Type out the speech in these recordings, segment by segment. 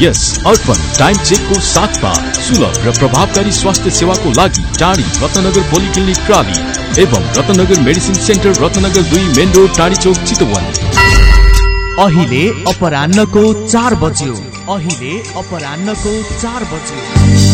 यस अर्पण time चेकको साथमा सुलभ र प्रभावकारी स्वास्थ्य सेवाको लागि टाढी रत्नगर पोलिक्लिनिक प्राली एवं रत्नगर मेडिसिन सेन्टर रत्नगर दुई मेन रोड टाढी चौक चितवन। अहिले अपरान्नको चार बज्यो। अहिले अपरान्नको चार बज्यो।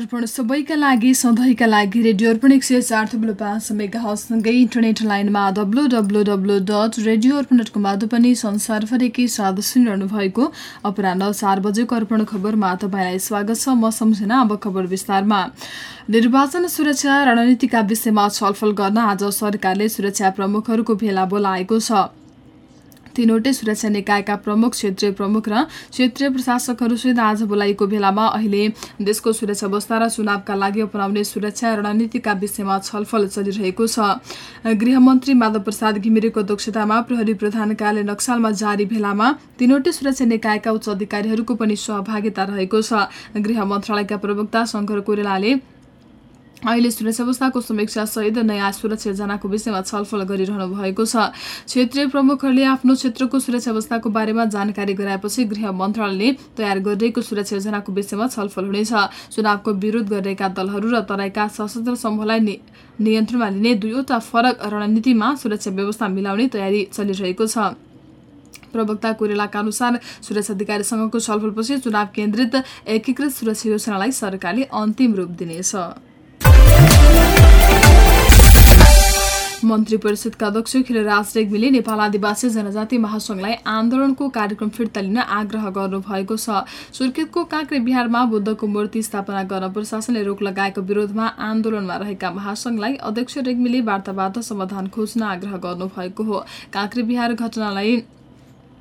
अर्पण सबैका लागि सधैँका लागि रेडियो अर्पण एक सय चार थुप्रो पाँच इन्टरनेट लाइनमा W W W dot radio Arpan dot कमबाट पनि संसारभरिकै साथ सुनिरहनु भएको अपराह चार बजेको अर्पण खबरमा तपाईँलाई स्वागत छ। म सम्झना अब खबर विस्तारमा। निर्वाचन सुरक्षा रणनीतिका विषयमा छलफल गर्न आज सरकारले सुरक्षा प्रमुखहरूको भेला बोलाएको छ। तीनवटै सुरक्षा निकायका प्रमुख क्षेत्रीय प्रमुख र क्षेत्रीय प्रशासकहरूसहित आज बोलाइएको भेलामा अहिले देशको सुरक्षा अवस्था र चुनावका लागि अपनाउने सुरक्षा रणनीतिका विषयमा छलफल चलिरहेको छ। गृहमन्त्री माधव प्रसाद घिमिरेको अध्यक्षतामा प्रहरी प्रधान कार्यालय नक्सालमा जारी भेलामा तीनवटै सुरक्षा निकायका उच्च अधिकारीहरूको पनि सहभागिता रहेको छ। गृह मन्त्रालयका प्रवक्ता शङ्कर कोरेलाले अहिले सुरक्षा अवस्थाको समीक्षा सहित नयाँ सुरक्षा योजनाको विषयमा छलफल गरिरहनु भएको छ। क्षेत्रीय प्रमुखहरूले आफ्नो क्षेत्रको सुरक्षा अवस्थाको बारेमा जानकारी गराएपछि गृह मन्त्रालयले तयार गरिरहेको सुरक्षा योजनाको विषयमा छलफल हुनेछ। चुनावको विरोध गरिरहेका दलहरू र तराईका सशस्त्र समूहलाई नियन्त्रणमा लिने दुईवटा फरक रणनीतिमा सुरक्षा व्यवस्था मिलाउने तयारी चलिरहेको छ। प्रवक्ता कोरेलाका अनुसार सुरक्षा अधिकारीसँगको छलफलपछि चुनाव केन्द्रित एकीकृत सुरक्षा योजनालाई सरकारले अन्तिम रूप दिनेछ। मन्त्री परिषदका अध्यक्ष खिलराज रेग्मीले नेपाल आदिवासी जनजाति महासंघलाई आन्दोलनको कार्यक्रम फिर्ता लिन आग्रह गर्नुभएको छ। सुर्खेतको काँक्रे बिहारमा बुद्धको मूर्ति स्थापना गर्न प्रशासनले रोक लगाएको विरोधमा आन्दोलनमा रहेका महासंघलाई अध्यक्ष रेग्मीले वार्ताबाट समाधान खोज्न आग्रह गर्नुभएको हो। काँक्रे बिहार घटनालाई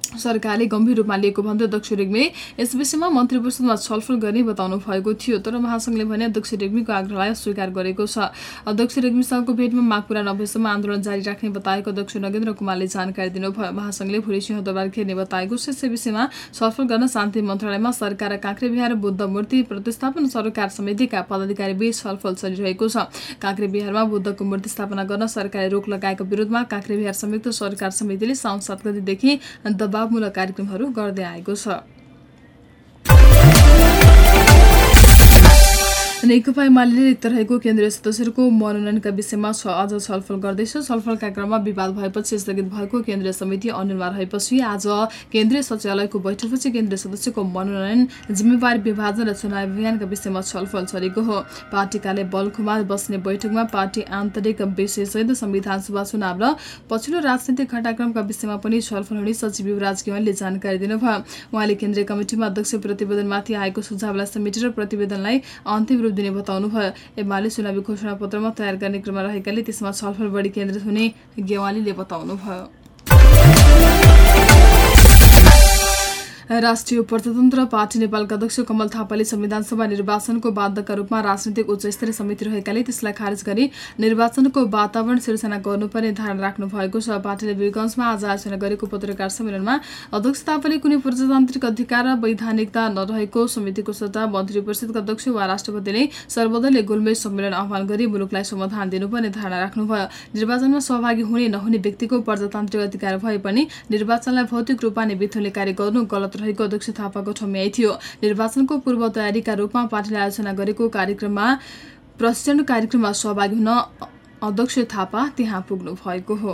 सरकारले गम्भीर रूपमा लिएको भन्दै अध्यक्ष रेग्मीले यस विषयमा मन्त्री परिषदमा छलफल गर्ने बताउनु भएको थियो तर महासंघले भने अध्यक्ष रेग्मीको आग्रहलाई अस्वीकार गरेको छ। अध्यक्ष रेग्मीसँगको भेटमा माग पूरा नभएसम्म आन्दोलन जारी राख्ने बताएको अध्यक्ष नगेन्द्र कुमारले जानकारी दिनुभयो। महासंघले भोलि सिंहदरबार घेर्ने बताएको छ यसै विषयमा छलफल गर्न शान्ति मन्त्रालयमा सरकार काँक्रे बिहार बुद्ध मूर्ति प्रतिस्थापन सरकार समितिका पदाधिकारी बीच छलफल चलिरहेको छ। काँक्रे बिहारमा बुद्धको मूर्ति स्थापना गर्न सरकारले रोक लगाएको विरोधमा काँक्रे बिहार संयुक्त सरकार समितिले साउन सात गतिदेखि दबाव दबावमूलक कार्यक्रमहरू गर्दै आएको छ। नेकपा एमाले रिक्त रहेको केन्द्रीय सदस्यहरूको मनोनयनका विषयमा अझ छलफल गर्दैछ। छलफलका क्रममा विवाद भएपछि स्थगित भएको केन्द्रीय समिति अनुमा रहेपछि आज केन्द्रीय सचिवालयको बैठकपछि केन्द्रीय सदस्यको मनोनयन जिम्मेवारी विभाजन र चुनाव अभियानका विषयमा छलफल चलेको हो। पार्टी कार्य बल्खुमा बस्ने बैठकमा पार्टी आन्तरिक विषयसहित संविधान सभा चुनाव र पछिल्लो राजनैतिक घटनाक्रमका विषयमा पनि छलफल हुने सचिव युवराज गेवालले जानकारी दिनुभयो। उहाँले केन्द्रीय कमिटिमा अध्यक्ष प्रतिवेदनमाथि आएको सुझावलाई समेटेर प्रतिवेदनलाई अन्तिम दिने बताउनुभयो। एमाले चुनावी घोषणा पत्रमा तयार गर्ने क्रममा रहेकाले त्यसमा छलफल बढी केन्द्रित हुने गेवालीले बताउनुभयो। राष्ट्रिय प्रजातन्त्र पार्टी नेपालका अध्यक्ष कमल थापाले संविधान सभा निर्वाचनको बाध्यका रूपमा राजनैतिक उच्च स्तरीय समिति रहेकाले त्यसलाई खारेज गरी निर्वाचनको वातावरण सिर्जना गर्नुपर्ने धारणा राख्नु भएको छ। पार्टीले वीरगंजमा आज आयोजना गरेको पत्रकार सम्मेलनमा अध्यक्ष थापाले कुनै प्रजातान्त्रिक अधिकार र वैधानिकता नरहेको समितिको सट्टा मन्त्री परिषदका अध्यक्ष वा राष्ट्रपतिले सर्वदलीय गोलमेज सम्मेलन आह्वान गरी मुलुकलाई समाधान दिनुपर्ने धारणा राख्नुभयो। निर्वाचनमा सहभागी हुने नहुने व्यक्तिको प्रजातान्त्रिक अधिकार भए पनि निर्वाचनलाई भौतिक रूपमा नै बिथोल्ने कार्य गर्नु गलत रहेको अध्यक्ष थापाको ठम्याइ थियो। निर्वाचनको पूर्व तयारीका रूपमा पार्टीले आयोजना गरेको कार्यक्रममा प्रशिक्षण कार्यक्रममा सहभागी हुन अध्यक्ष थापा त्यहाँ पुग्नु भएको हो।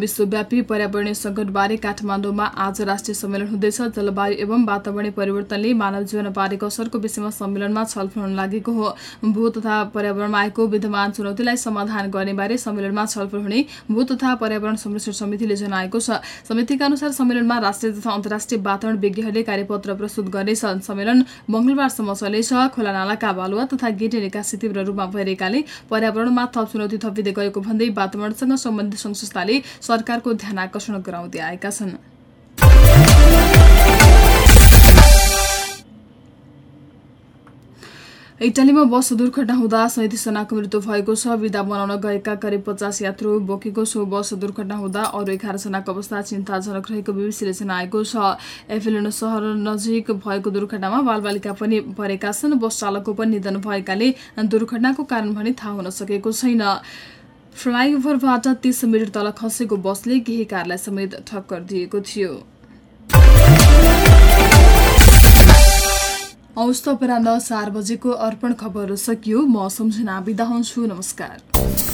विश्वव्यापी पर्यावरणीय सङ्कटबारे काठमाडौँमा आज राष्ट्रिय सम्मेलन हुँदैछ। जलवायु एवं वातावरणीय परिवर्तनले मानव जीवन पारेको असरको विषयमा सम्मेलनमा छलफल हुन लागेको हो। भू तथा पर्यावरणमा आएको विद्यमान चुनौतीलाई समाधान गर्ने बारे सम्मेलनमा छलफल हुने भू तथा पर्यावरण संरक्षण समितिले जनाएको छ। समितिका अनुसार सम्मेलनमा राष्ट्रिय तथा अन्तर्राष्ट्रिय वातावरण विज्ञहरूले कार्यपत्र प्रस्तुत गर्नेछन्। सम्मेलन मङ्गलबारसम्म चलेछ। खोला नालाका बालुवा तथा गेटे निकासी तीव्र रूपमा भइरहेकाले पर्यावरणमा थप चुनौती थपिँदै गएको भन्दै वातावरणसँग सम्बन्धित संस्थाले सरकारको ध्यान आकर्षण गराउँदै आएका छन्। इटालीमा बस दुर्घटना हुँदा सैतिसजनाको मृत्यु भएको छ। विदा बनाउन गएका करिब पचास यात्रु बोकेको सो बस दुर्घटना हुँदा अरू एघारजनाको अवस्था चिन्ताजनक रहेको बिबिसीले जनाएको छ। एफिलिनो सहर नजिक भएको दुर्घटनामा बालबालिका पनि परेका छन्। बस चालकको पनि निधन भएकाले दुर्घटनाको कारण भने थाहा हुन सकेको छैन। फ्लाइओभरबाट तीस मिटर तल खसेको बसले केही कारलाई समेत ठक्कर दिएको थियो। औस्त अपरान्ह चार बजेको अर्पण खबर सकियो। म सम्झना बिदा हुन्छु। नमस्कार।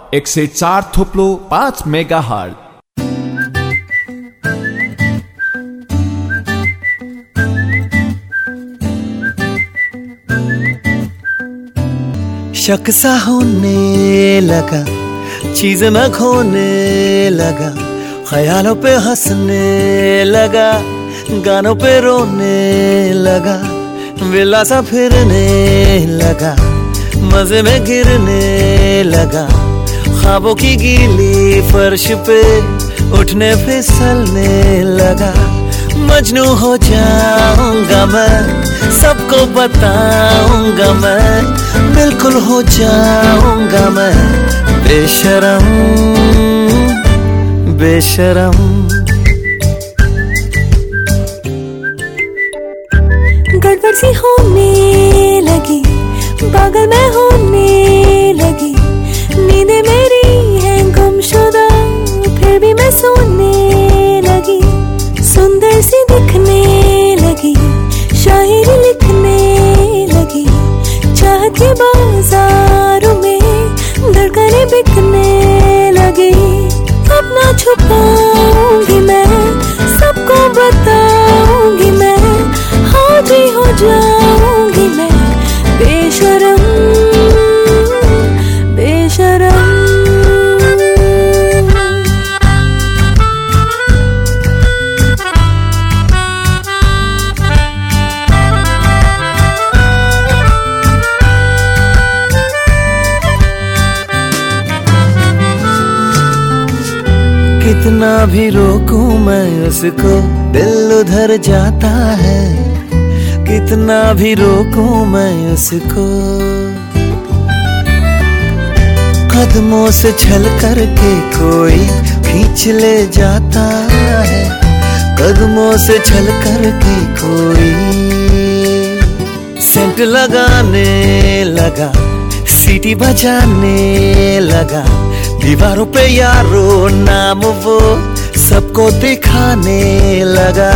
एक से चार थोप्लो पाँच मेगा हल शक सा होने लगा, चीज़ न खोने लगा, ख्यालों पे हंसने लगा, गानों पे रोने लगा, विलासा फिरने लगा, मज़े में गिरने लगा। ख्वाबों की गीली फर्श पे उठने फिसलने लगा। मजनू हो जाऊँगा मैं, सबको बताऊँगा मैं, बिल्कुल हो जाऊँगा मैं। बेशरम बेशरम। गड़बड़ सी होने लगी, पागल मैं होने लगी। नींदें मेरी हैं गुमशुदा, फिर भी मैं सोने लगी। सुंदर सी दिखने लगी, शायरी लिखने लगी। चाहत बाजारों में धड़कने बिकने लगी। अपना छुपाऊँगी मैं, सबको बताऊँगी भी रोकूं मैं उसको? दिल उधर जाता है, कितना भी रोकूं मैं उसको? कदमों से छल करके कोई खींच ले जाता है, कदमों से छल करके कोई सेंट लगाने लगा, सीटी बजाने लगा दीवारों पे यारो नाम वो सबको दिखाने लगा।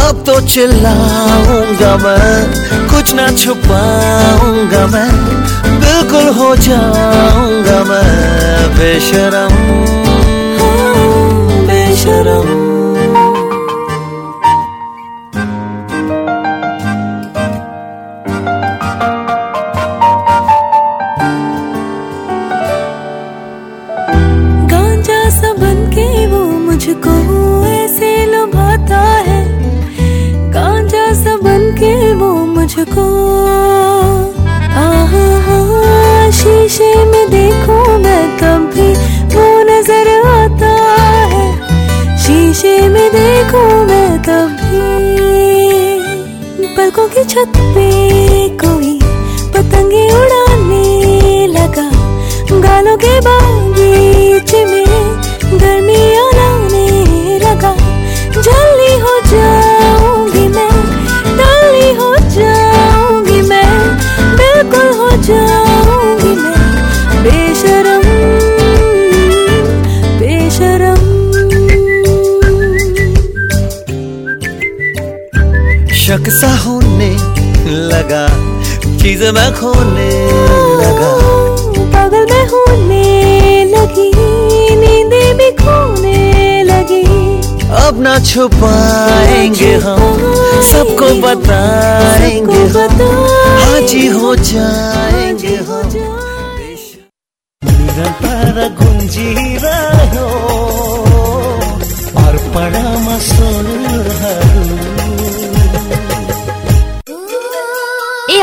अब तो चिल्लाऊँगा मैं कुछ ना छुपाऊँगा मैं बिल्कुल हो जाऊँगा मैं बेशरम। हाँ, बेशरम। पलकों की छत पे कोई पतंगे उड़ाने लगा। गालों के बागीचे में गर्मी मैं खोने लगा। पागल मैं होने लगी नींदे भी खोने लगी। अब ना छुपाएँगे हम सबको बताएँगे हम। हाजी हो जाएँगे हम। निरन्तर गुन्जिरह्यो अर्पणमा स्वरहरू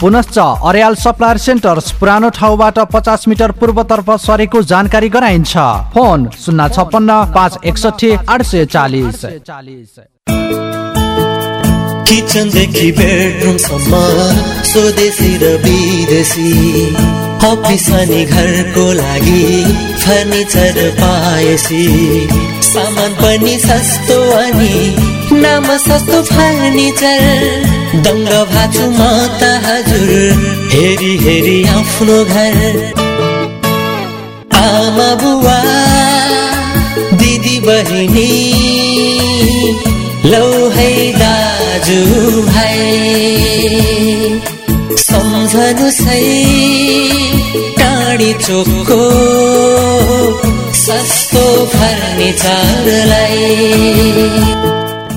पुनश्च अर्याल सप्लायर सेन्टर्स पुरानो ठाउँबाट पचास मिटर पूर्वतर्फ सरेको जानकारी गराइन्छ। फोन शून्य छप्पन्न पाँच एकसठी आठ सय चालिस। किचनदेखि बेडरुमसम्म स्वदेशी र विदेशी अफिस अनि घरको लागि फर्निचर पाएसी। सामान पनि सस्तो अनि नाम सस्तो फर्निचर। दङ्ग भाछु म त हजुर हेरी हेरी आफ्नो घर। आमा बुवा दिदी बहिनी लौ है दाजु भाइ। सम्झनु सही टाढी चोकको सस्तो फर्निचरलाई।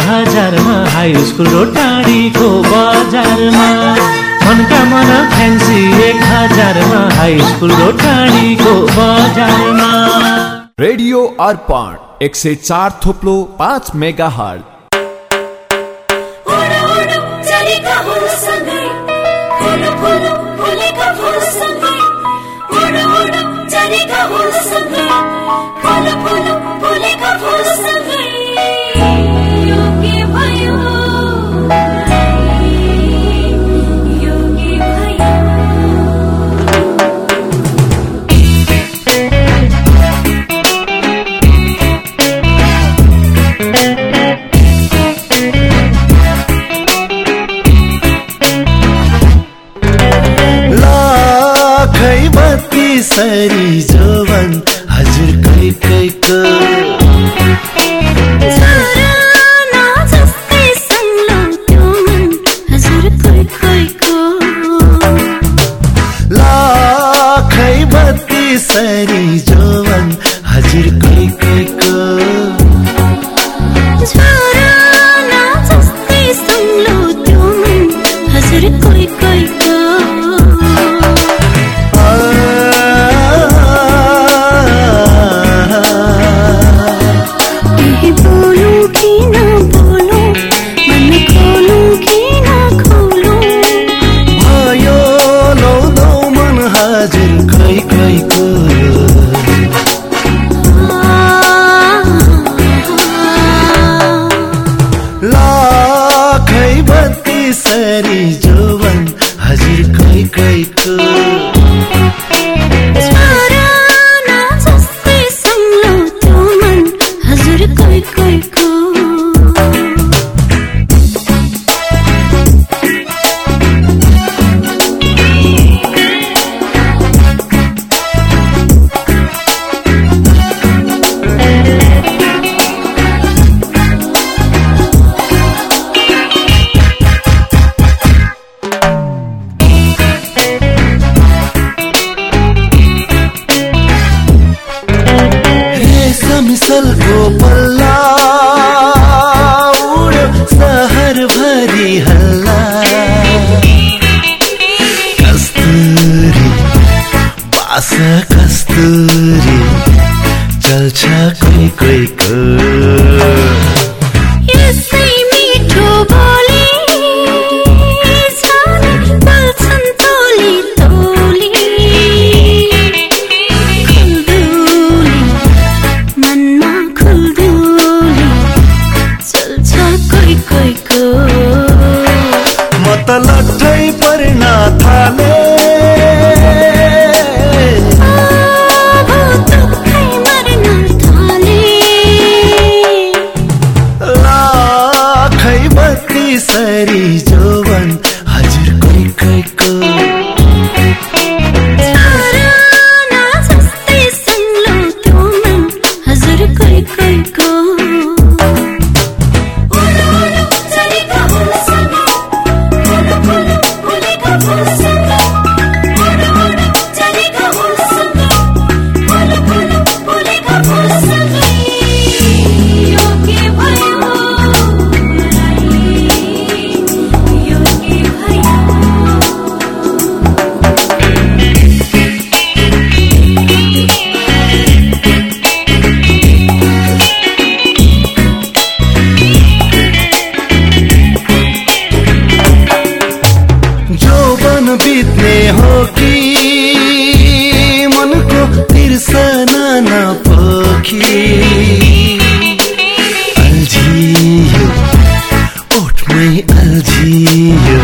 हजारमा हाई स्कुल र बजारमा। मनकामना फ्यान्सी एक हजारमा हाई स्कुल र बजारमा। रेडियो अर्पण एक सय चार थोप्लो पाँच मेगा हल तिर्सना नपोखी अल्झियो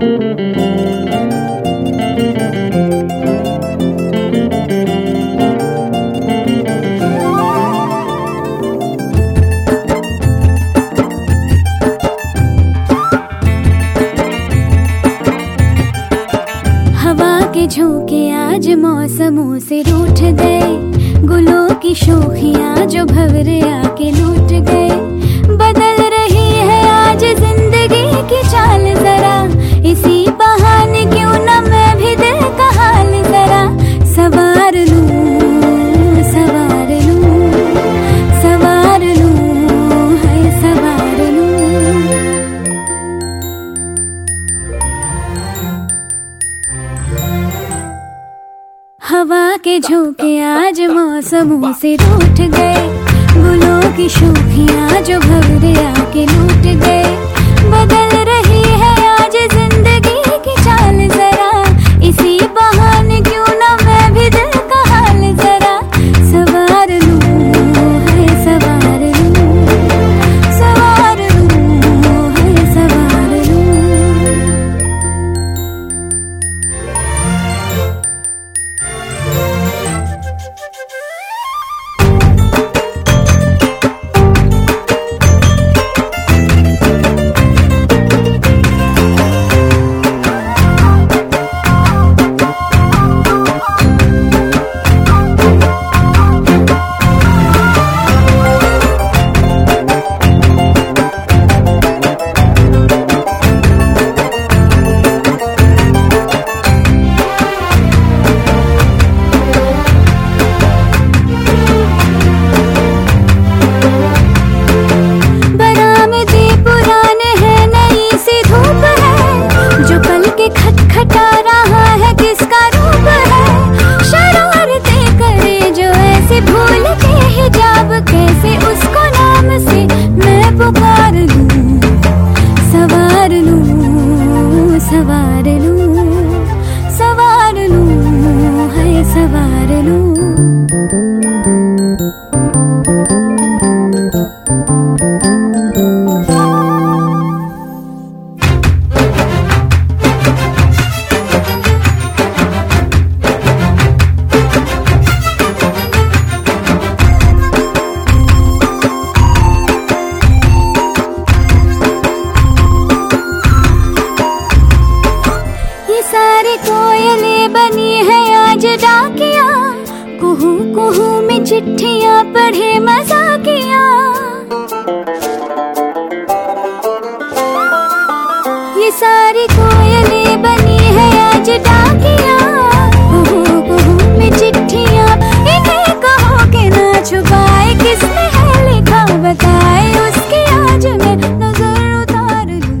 Música चिट्ठियाँ पढ़े, मजाकिया। ये सारी कोयले बनी है आज डाकिया। में चिट्ठियाँ इन्हें कहो के ना छुपाए। किसने है लिखा बताए, उसकी आज मैं नज़र उतार लूँ।